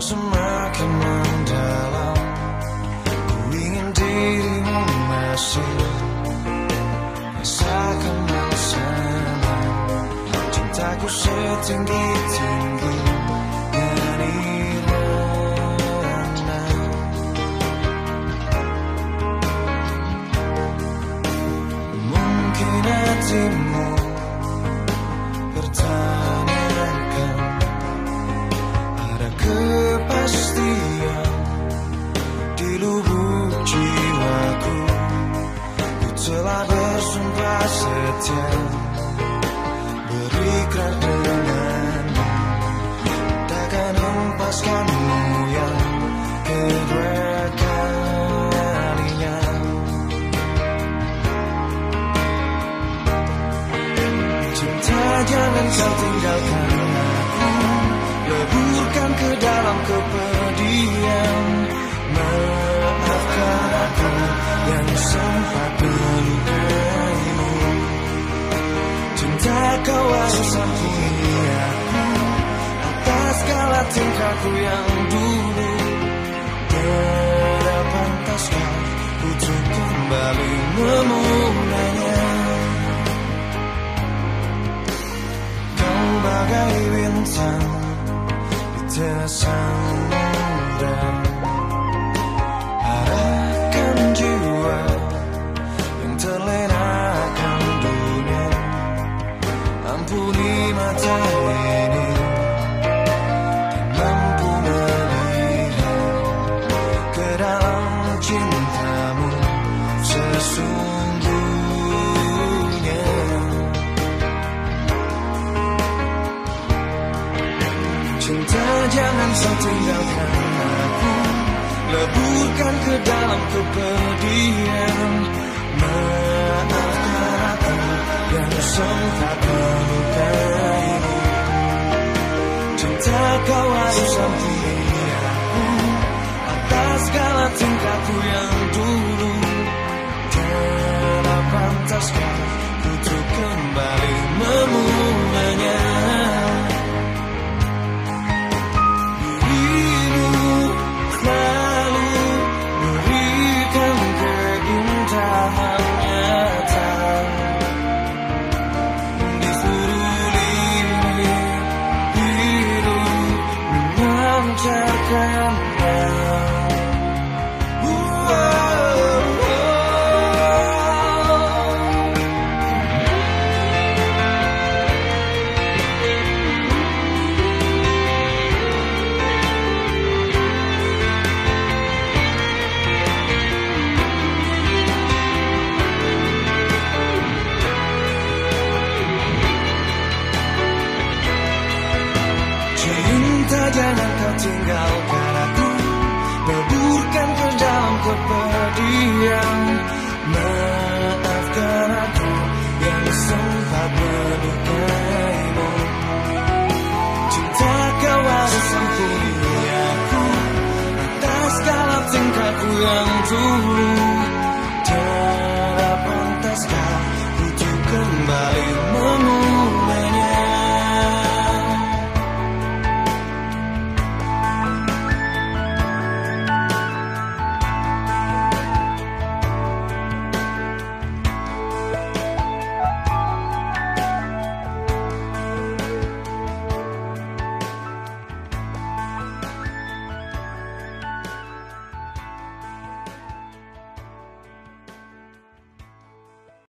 semakin mendalam. Ku ingin dirimu masih Rasakan sama Cintaku setinggi-tinggi hatimu Pertanyakan Telah bersumpah setia. Berikrar denganmu Takkan hempaskanmu yang kedua jangan kau tinggalkan aku Leburkan ke dalam kau harus ampuni aku Atas segala tingkahku yang dulu Tidak pantaskah untuk kembali memulainya bagai bintang di tengah Cinta jangan kau aku. Leburkan ke dalam kepedihan. Aku yang Cinta harus ampuni aku. Atas segala tingkahku yang tinggalkan aku. Leburkan ke dalam kepedihan. Maafkan aku yang sempat melukaimu. Cinta kau harus ampuni aku. Atas segala tingkahku yang dulu